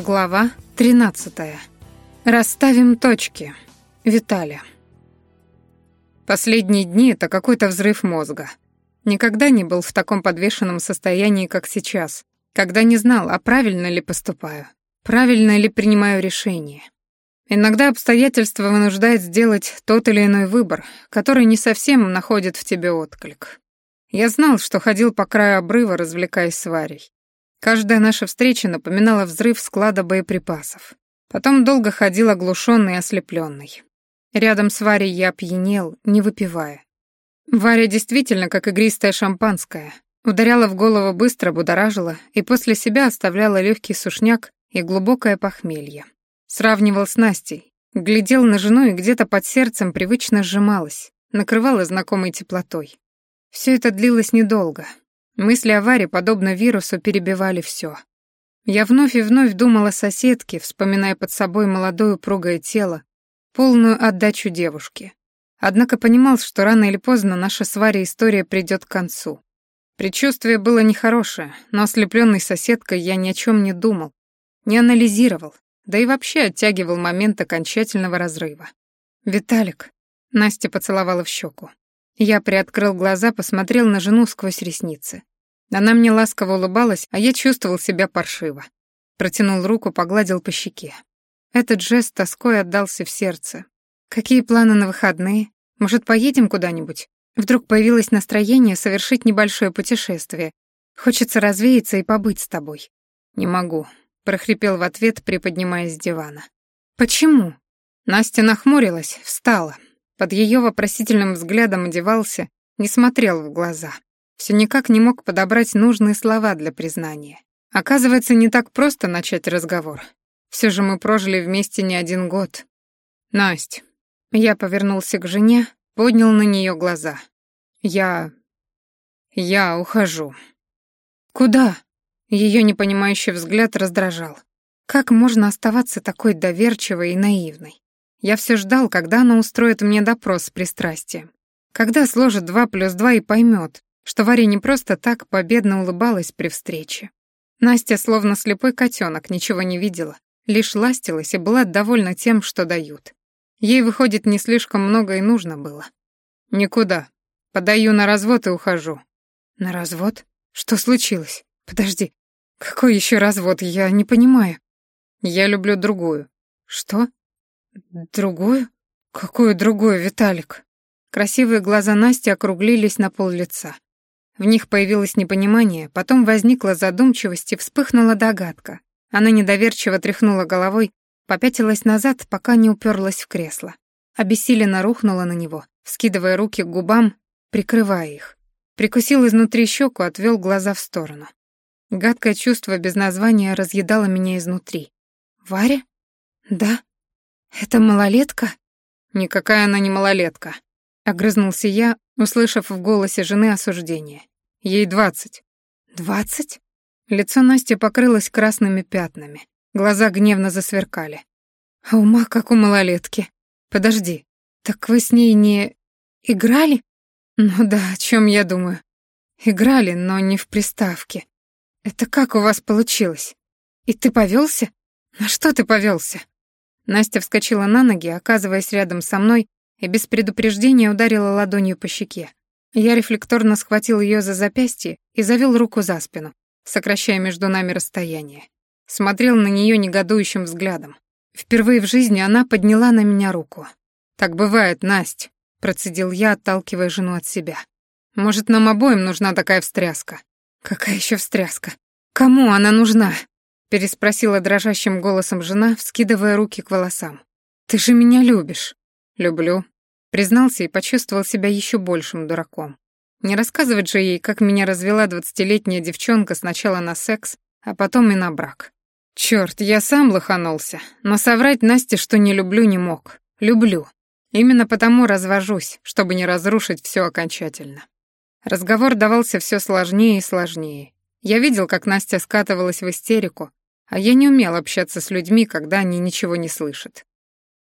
Глава 13. Расставим точки. Виталя. Последние дни — это какой-то взрыв мозга. Никогда не был в таком подвешенном состоянии, как сейчас, когда не знал, а правильно ли поступаю, правильно ли принимаю решение. Иногда обстоятельства вынуждают сделать тот или иной выбор, который не совсем находит в тебе отклик. Я знал, что ходил по краю обрыва, развлекаясь с Варей. Каждая наша встреча напоминала взрыв склада боеприпасов. Потом долго ходил оглушенный и ослепленный. Рядом с Варей я опьянел, не выпивая. Варя действительно как игристое шампанское. Ударяла в голову быстро, будоражила и после себя оставляла легкий сушняк и глубокое похмелье. Сравнивал с Настей, глядел на жену и где-то под сердцем привычно сжималась, накрывала знакомой теплотой. Все это длилось недолго, Мысли о Варе, подобно вирусу, перебивали все. Я вновь и вновь думала о соседке, вспоминая под собой молодое упругое тело, полную отдачу девушки. Однако понимал, что рано или поздно наша с Варей история придет к концу. Предчувствие было нехорошее, но ослепленной соседкой я ни о чем не думал, не анализировал, да и вообще оттягивал момент окончательного разрыва. «Виталик», — Настя поцеловала в щеку. Я приоткрыл глаза, посмотрел на жену сквозь ресницы. Она мне ласково улыбалась, а я чувствовал себя паршиво. Протянул руку, погладил по щеке. Этот жест тоской отдался в сердце. «Какие планы на выходные? Может, поедем куда-нибудь?» Вдруг появилось настроение совершить небольшое путешествие. Хочется развеяться и побыть с тобой. «Не могу», — прохрипел в ответ, приподнимаясь с дивана. «Почему?» Настя нахмурилась, встала. Под ее вопросительным взглядом одевался, не смотрел в глаза все никак не мог подобрать нужные слова для признания. Оказывается, не так просто начать разговор. Все же мы прожили вместе не один год. Насть. Я повернулся к жене, поднял на нее глаза. Я... я ухожу. Куда? Ее непонимающий взгляд раздражал. Как можно оставаться такой доверчивой и наивной? Я все ждал, когда она устроит мне допрос с пристрастием. Когда сложит два плюс два и поймет, что Варя не просто так победно улыбалась при встрече. Настя, словно слепой котенок, ничего не видела, лишь ластилась и была довольна тем, что дают. Ей, выходит, не слишком много и нужно было. «Никуда. Подаю на развод и ухожу». «На развод? Что случилось? Подожди. Какой еще развод? Я не понимаю». «Я люблю другую». «Что? Другую? Какую другую, Виталик?» Красивые глаза Насти округлились на пол лица. В них появилось непонимание, потом возникла задумчивость и вспыхнула догадка. Она недоверчиво тряхнула головой, попятилась назад, пока не уперлась в кресло. Обессиленно рухнула на него, скидывая руки к губам, прикрывая их. Прикусил изнутри щеку, отвел глаза в сторону. Гадкое чувство без названия разъедало меня изнутри. «Варя? Да? Это малолетка?» «Никакая она не малолетка», — огрызнулся я, услышав в голосе жены осуждение. Ей двадцать». «Двадцать?» Лицо Насти покрылось красными пятнами. Глаза гневно засверкали. «А ума, как у малолетки. Подожди, так вы с ней не... играли?» «Ну да, о чем я думаю. Играли, но не в приставке. Это как у вас получилось? И ты повелся? На что ты повелся? Настя вскочила на ноги, оказываясь рядом со мной, и без предупреждения ударила ладонью по щеке. Я рефлекторно схватил ее за запястье и завел руку за спину, сокращая между нами расстояние. Смотрел на нее негодующим взглядом. Впервые в жизни она подняла на меня руку. «Так бывает, Насть», — процедил я, отталкивая жену от себя. «Может, нам обоим нужна такая встряска?» «Какая еще встряска? Кому она нужна?» — переспросила дрожащим голосом жена, вскидывая руки к волосам. «Ты же меня любишь». «Люблю», Признался и почувствовал себя еще большим дураком. Не рассказывать же ей, как меня развела двадцатилетняя девчонка сначала на секс, а потом и на брак. Черт, я сам лоханулся, но соврать Насте, что не люблю, не мог. Люблю. Именно потому развожусь, чтобы не разрушить все окончательно. Разговор давался все сложнее и сложнее. Я видел, как Настя скатывалась в истерику, а я не умел общаться с людьми, когда они ничего не слышат.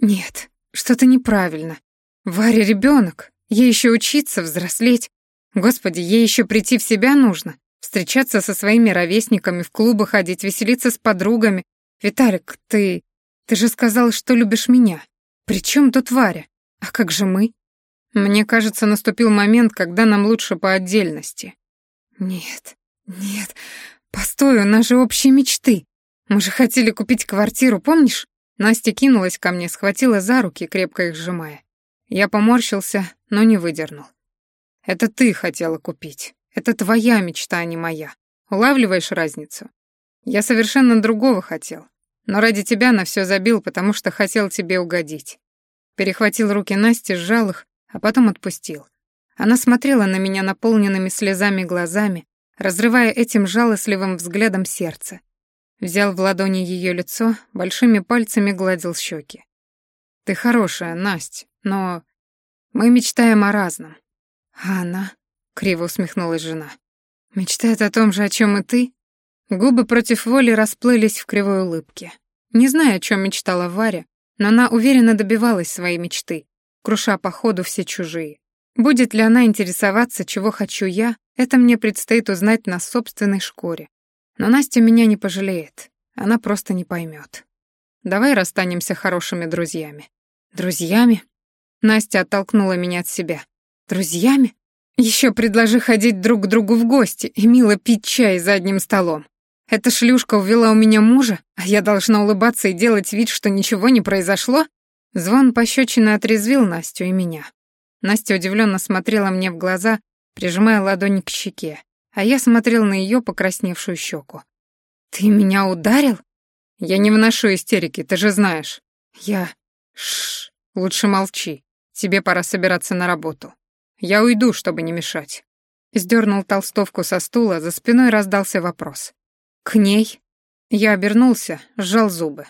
«Нет, что-то неправильно. Варя ребенок, ей еще учиться, взрослеть. Господи, ей еще прийти в себя нужно, встречаться со своими ровесниками, в клубы ходить, веселиться с подругами. Виталик, ты... Ты же сказал, что любишь меня. При чем тут Варя? А как же мы? Мне кажется, наступил момент, когда нам лучше по отдельности. Нет, нет, постой, у нас же общие мечты. Мы же хотели купить квартиру, помнишь? Настя кинулась ко мне, схватила за руки, крепко их сжимая. Я поморщился, но не выдернул. Это ты хотела купить. Это твоя мечта, а не моя. Улавливаешь разницу? Я совершенно другого хотел. Но ради тебя на все забил, потому что хотел тебе угодить. Перехватил руки Насти, сжал их, а потом отпустил. Она смотрела на меня наполненными слезами глазами, разрывая этим жалостливым взглядом сердце. Взял в ладони ее лицо, большими пальцами гладил щеки. «Ты хорошая, Насть, но мы мечтаем о разном». «А она?» — криво усмехнулась жена. «Мечтает о том же, о чем и ты?» Губы против воли расплылись в кривой улыбке. Не знаю, о чем мечтала Варя, но она уверенно добивалась своей мечты, круша по ходу все чужие. Будет ли она интересоваться, чего хочу я, это мне предстоит узнать на собственной шкуре. Но Настя меня не пожалеет, она просто не поймет. Давай расстанемся хорошими друзьями. Друзьями? Настя оттолкнула меня от себя. Друзьями? Еще предложи ходить друг к другу в гости и мило пить чай за одним столом. Эта шлюшка увела у меня мужа, а я должна улыбаться и делать вид, что ничего не произошло? Звон пощечины отрезвил Настю и меня. Настя удивленно смотрела мне в глаза, прижимая ладонь к щеке, а я смотрел на ее покрасневшую щеку. «Ты меня ударил?» «Я не вношу истерики, ты же знаешь». «Я...» «Шш, лучше молчи. Тебе пора собираться на работу. Я уйду, чтобы не мешать». Сдернул толстовку со стула, за спиной раздался вопрос. «К ней?» Я обернулся, сжал зубы.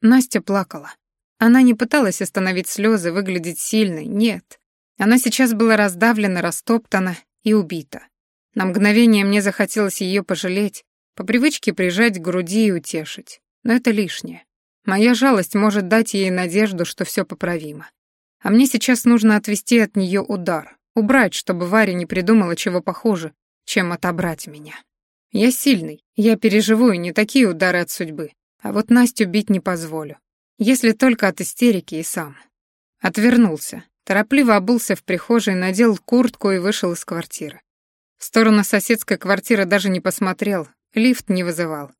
Настя плакала. Она не пыталась остановить слезы, выглядеть сильной, нет. Она сейчас была раздавлена, растоптана и убита. На мгновение мне захотелось ее пожалеть, по привычке прижать к груди и утешить. Но это лишнее. Моя жалость может дать ей надежду, что все поправимо. А мне сейчас нужно отвести от нее удар, убрать, чтобы Варя не придумала чего похуже, чем отобрать меня. Я сильный, я переживу и не такие удары от судьбы. А вот Настю бить не позволю. Если только от истерики и сам. Отвернулся. Торопливо обулся в прихожей, надел куртку и вышел из квартиры. В сторону соседской квартиры даже не посмотрел, лифт не вызывал.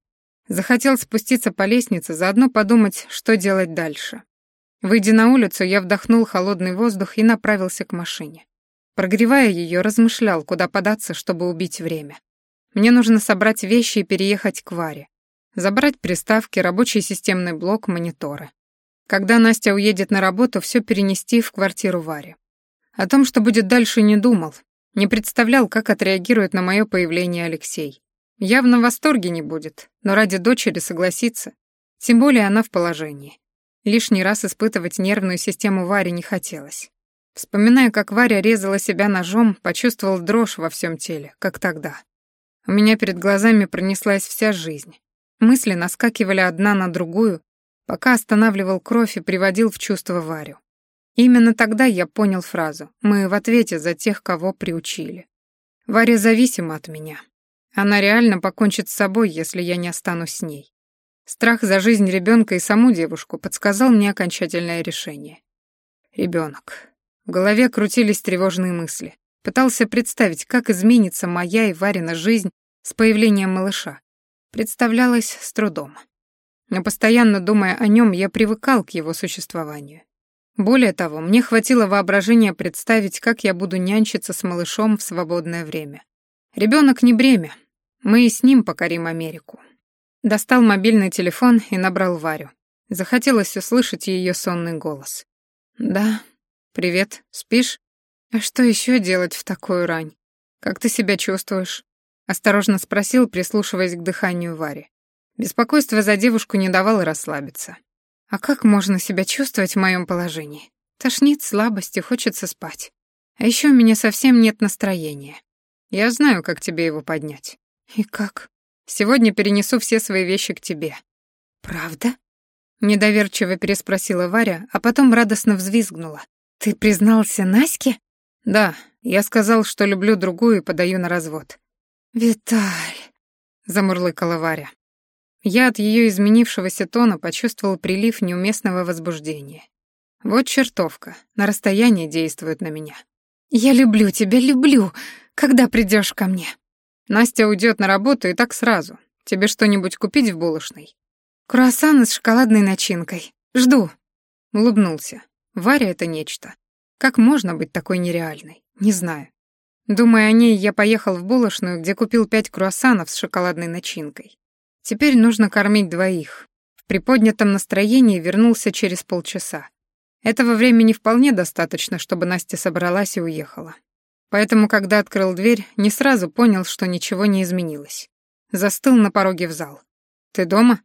Захотел спуститься по лестнице, заодно подумать, что делать дальше. Выйдя на улицу, я вдохнул холодный воздух и направился к машине. Прогревая ее, размышлял, куда податься, чтобы убить время. Мне нужно собрать вещи и переехать к Варе. Забрать приставки, рабочий системный блок, мониторы. Когда Настя уедет на работу, все перенести в квартиру Вари. О том, что будет дальше, не думал. Не представлял, как отреагирует на мое появление Алексей. Явно в восторге не будет, но ради дочери согласится. Тем более она в положении. Лишний раз испытывать нервную систему Вари не хотелось. Вспоминая, как Варя резала себя ножом, почувствовал дрожь во всем теле, как тогда. У меня перед глазами пронеслась вся жизнь. Мысли наскакивали одна на другую, пока останавливал кровь и приводил в чувство Варю. Именно тогда я понял фразу «Мы в ответе за тех, кого приучили». Варя зависима от меня. Она реально покончит с собой, если я не останусь с ней. Страх за жизнь ребенка и саму девушку подсказал мне окончательное решение. Ребенок. В голове крутились тревожные мысли. Пытался представить, как изменится моя и Варина жизнь с появлением малыша. Представлялось с трудом. Но постоянно думая о нем, я привыкал к его существованию. Более того, мне хватило воображения представить, как я буду нянчиться с малышом в свободное время. Ребенок не бремя. Мы и с ним покорим Америку. Достал мобильный телефон и набрал Варю. Захотелось услышать ее сонный голос. «Да. Привет. Спишь?» «А что еще делать в такую рань? Как ты себя чувствуешь?» Осторожно спросил, прислушиваясь к дыханию Вари. Беспокойство за девушку не давало расслабиться. «А как можно себя чувствовать в моем положении? Тошнит, слабость и хочется спать. А еще у меня совсем нет настроения. Я знаю, как тебе его поднять». «И как?» «Сегодня перенесу все свои вещи к тебе». «Правда?» Недоверчиво переспросила Варя, а потом радостно взвизгнула. «Ты признался Наське?» «Да, я сказал, что люблю другую и подаю на развод». «Виталь», — замурлыкала Варя. Я от ее изменившегося тона почувствовал прилив неуместного возбуждения. Вот чертовка, на расстоянии действует на меня. «Я люблю тебя, люблю. Когда придешь ко мне?» Настя уйдет на работу и так сразу. Тебе что-нибудь купить в булочной? Круассаны с шоколадной начинкой. Жду. Улыбнулся. Варя — это нечто. Как можно быть такой нереальной? Не знаю. Думая о ней, я поехал в булочную, где купил пять круассанов с шоколадной начинкой. Теперь нужно кормить двоих. В приподнятом настроении вернулся через полчаса. Этого времени вполне достаточно, чтобы Настя собралась и уехала. Поэтому, когда открыл дверь, не сразу понял, что ничего не изменилось. Застыл на пороге в зал. «Ты дома?»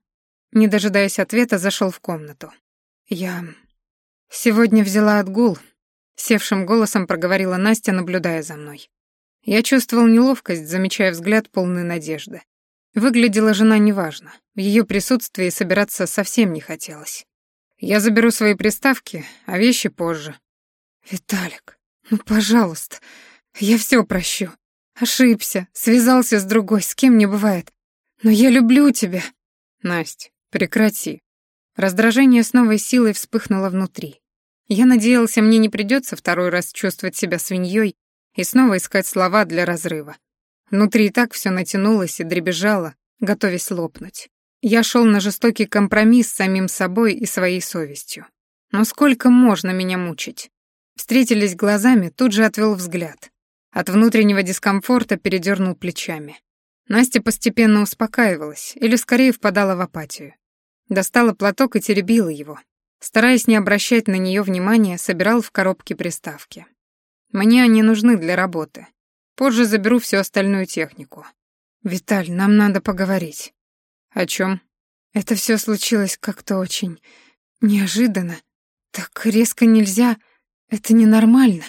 Не дожидаясь ответа, зашел в комнату. «Я... сегодня взяла отгул», — севшим голосом проговорила Настя, наблюдая за мной. Я чувствовал неловкость, замечая взгляд полный надежды. Выглядела жена неважно. В ее присутствии собираться совсем не хотелось. Я заберу свои приставки, а вещи позже. «Виталик, ну, пожалуйста, я все прощу. Ошибся, связался с другой, с кем не бывает. Но я люблю тебя. Настя, прекрати. Раздражение с новой силой вспыхнуло внутри. Я надеялся, мне не придется второй раз чувствовать себя свиньей и снова искать слова для разрыва. Внутри и так все натянулось и дребезжало, готовясь лопнуть. Я шел на жестокий компромисс с самим собой и своей совестью. Но сколько можно меня мучить? Встретились глазами, тут же отвел взгляд. От внутреннего дискомфорта передернул плечами. Настя постепенно успокаивалась, или скорее впадала в апатию. Достала платок и теребила его. Стараясь не обращать на нее внимания, собирал в коробке приставки. Мне они нужны для работы. Позже заберу всю остальную технику. «Виталь, нам надо поговорить». «О чем? «Это все случилось как-то очень неожиданно. Так резко нельзя. Это ненормально».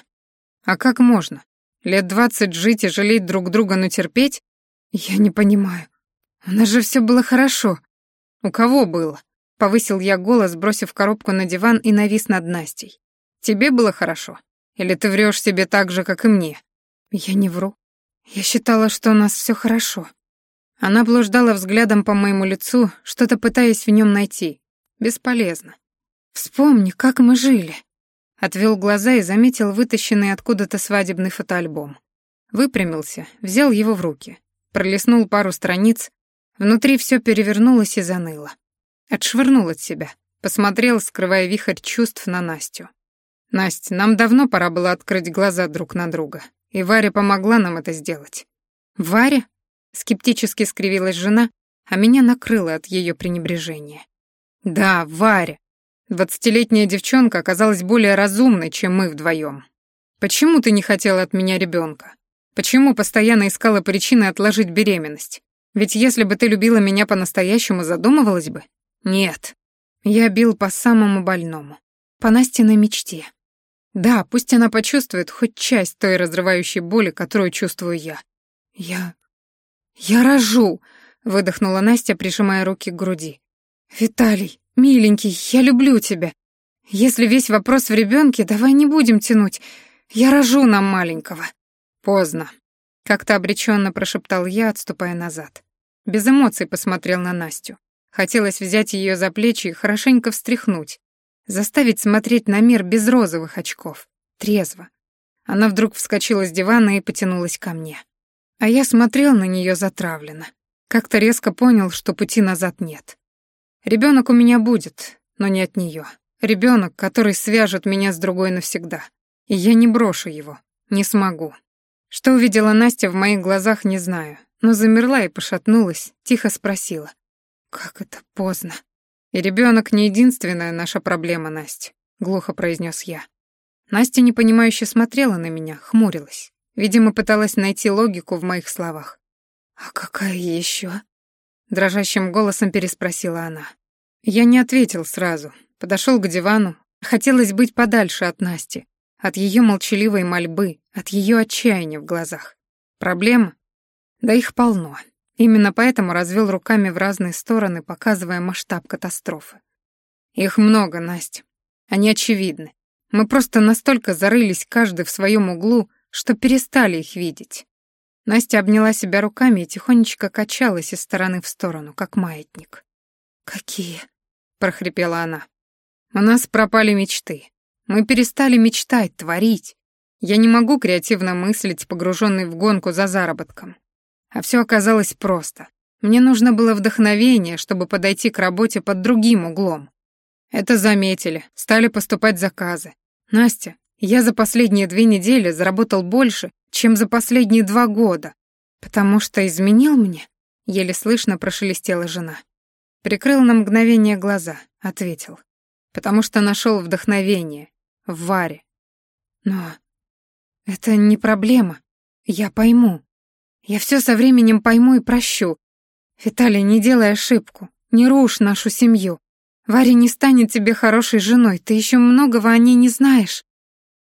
«А как можно? Лет двадцать жить и жалеть друг друга, но терпеть? Я не понимаю. У нас же все было хорошо. У кого было? Повысил я голос, бросив коробку на диван и навис над Настей. Тебе было хорошо? Или ты врешь себе так же, как и мне? Я не вру. Я считала, что у нас все хорошо. Она блуждала взглядом по моему лицу, что-то пытаясь в нем найти. Бесполезно. Вспомни, как мы жили. Отвел глаза и заметил вытащенный откуда-то свадебный фотоальбом. Выпрямился, взял его в руки, пролистнул пару страниц, внутри все перевернулось и заныло. Отшвырнул от себя, посмотрел, скрывая вихрь чувств на Настю. «Настя, нам давно пора было открыть глаза друг на друга, и Варя помогла нам это сделать». «Варя?» — скептически скривилась жена, а меня накрыло от ее пренебрежения. «Да, Варя. Двадцатилетняя девчонка оказалась более разумной, чем мы вдвоем. Почему ты не хотела от меня ребенка? Почему постоянно искала причины отложить беременность? Ведь если бы ты любила меня по-настоящему, задумывалась бы? Нет. Я бил по самому больному. По Настиной мечте. Да, пусть она почувствует хоть часть той разрывающей боли, которую чувствую я. Я... Я рожу, выдохнула Настя, прижимая руки к груди. Виталий, «Миленький, я люблю тебя. Если весь вопрос в ребенке, давай не будем тянуть. Я рожу нам маленького». «Поздно», — как-то обреченно прошептал я, отступая назад. Без эмоций посмотрел на Настю. Хотелось взять ее за плечи и хорошенько встряхнуть, заставить смотреть на мир без розовых очков, трезво. Она вдруг вскочила с дивана и потянулась ко мне. А я смотрел на нее затравленно. Как-то резко понял, что пути назад нет. Ребенок у меня будет, но не от нее. Ребенок, который свяжет меня с другой навсегда. И я не брошу его. Не смогу. Что увидела Настя в моих глазах, не знаю, но замерла и пошатнулась, тихо спросила. «Как это поздно?» «И ребенок не единственная наша проблема, Настя», — глухо произнес я. Настя непонимающе смотрела на меня, хмурилась. Видимо, пыталась найти логику в моих словах. «А какая еще? дрожащим голосом переспросила она. Я не ответил сразу, подошел к дивану. Хотелось быть подальше от Насти, от ее молчаливой мольбы, от ее отчаяния в глазах. Проблема? Да их полно. Именно поэтому развел руками в разные стороны, показывая масштаб катастрофы. Их много, Настя. Они очевидны. Мы просто настолько зарылись каждый в своем углу, что перестали их видеть. Настя обняла себя руками и тихонечко качалась из стороны в сторону, как маятник. «Какие?» — прохрипела она. «У нас пропали мечты. Мы перестали мечтать, творить. Я не могу креативно мыслить, погруженный в гонку за заработком. А все оказалось просто. Мне нужно было вдохновение, чтобы подойти к работе под другим углом. Это заметили, стали поступать заказы. Настя, я за последние две недели заработал больше, чем за последние два года. Потому что изменил мне? Еле слышно прошелестела жена. Прикрыл на мгновение глаза, ответил. Потому что нашел вдохновение. В Варе. Но это не проблема. Я пойму. Я все со временем пойму и прощу. Виталий, не делай ошибку. Не рушь нашу семью. Варя не станет тебе хорошей женой. Ты еще многого о ней не знаешь.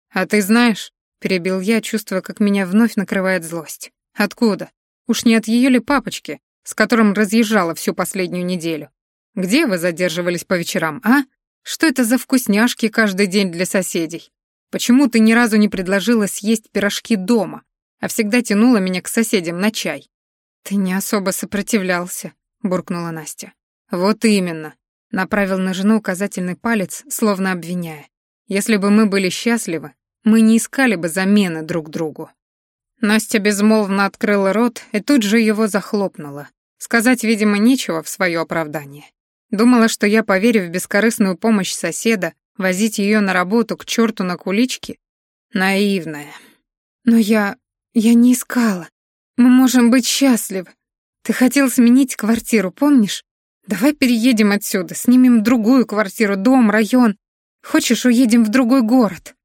А ты знаешь? Перебил я, чувствуя, как меня вновь накрывает злость. Откуда? Уж не от ее ли папочки, с которым разъезжала всю последнюю неделю? Где вы задерживались по вечерам, а? Что это за вкусняшки каждый день для соседей? Почему ты ни разу не предложила съесть пирожки дома, а всегда тянула меня к соседям на чай?» «Ты не особо сопротивлялся», — буркнула Настя. «Вот именно», — направил на жену указательный палец, словно обвиняя. «Если бы мы были счастливы, мы не искали бы замены друг другу». Настя безмолвно открыла рот и тут же его захлопнула. Сказать, видимо, нечего в свое оправдание. Думала, что я поверю в бескорыстную помощь соседа, возить ее на работу к черту на куличке? Наивная. Но я... Я не искала. Мы можем быть счастливы. Ты хотел сменить квартиру, помнишь? Давай переедем отсюда, снимем другую квартиру, дом, район. Хочешь, уедем в другой город?»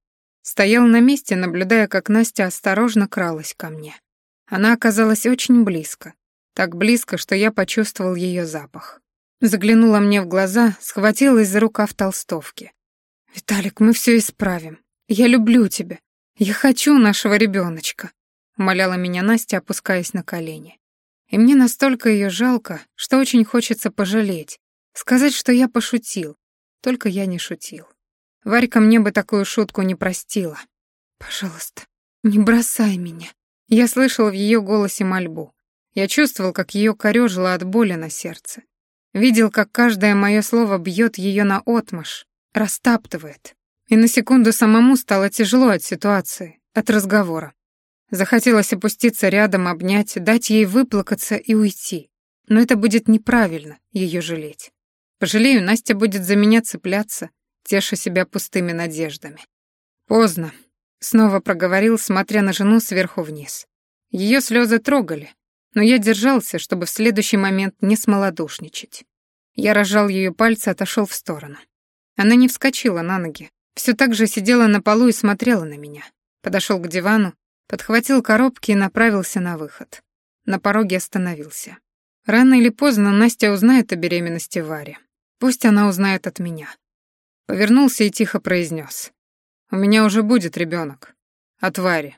Стоял на месте, наблюдая, как Настя осторожно кралась ко мне. Она оказалась очень близко. Так близко, что я почувствовал ее запах. Заглянула мне в глаза, схватилась за рукав толстовки. «Виталик, мы все исправим. Я люблю тебя. Я хочу нашего ребеночка умоляла меня Настя, опускаясь на колени. И мне настолько ее жалко, что очень хочется пожалеть, сказать, что я пошутил. Только я не шутил. Варька мне бы такую шутку не простила. «Пожалуйста, не бросай меня». Я слышал в ее голосе мольбу. Я чувствовал, как ее корёжило от боли на сердце. Видел, как каждое мое слово бьет ее на отмаш, растаптывает. И на секунду самому стало тяжело от ситуации, от разговора. Захотелось опуститься рядом, обнять, дать ей выплакаться и уйти. Но это будет неправильно, ее жалеть. Пожалею, Настя будет за меня цепляться, теша себя пустыми надеждами. Поздно, снова проговорил, смотря на жену сверху вниз. Ее слезы трогали, но я держался, чтобы в следующий момент не смолодушничать. Я разжал ее пальцы, отошел в сторону. Она не вскочила на ноги, все так же сидела на полу и смотрела на меня. Подошел к дивану, Подхватил коробки и направился на выход. На пороге остановился. Рано или поздно Настя узнает о беременности Вари. Пусть она узнает от меня. Повернулся и тихо произнес: «У меня уже будет ребенок. От Вари».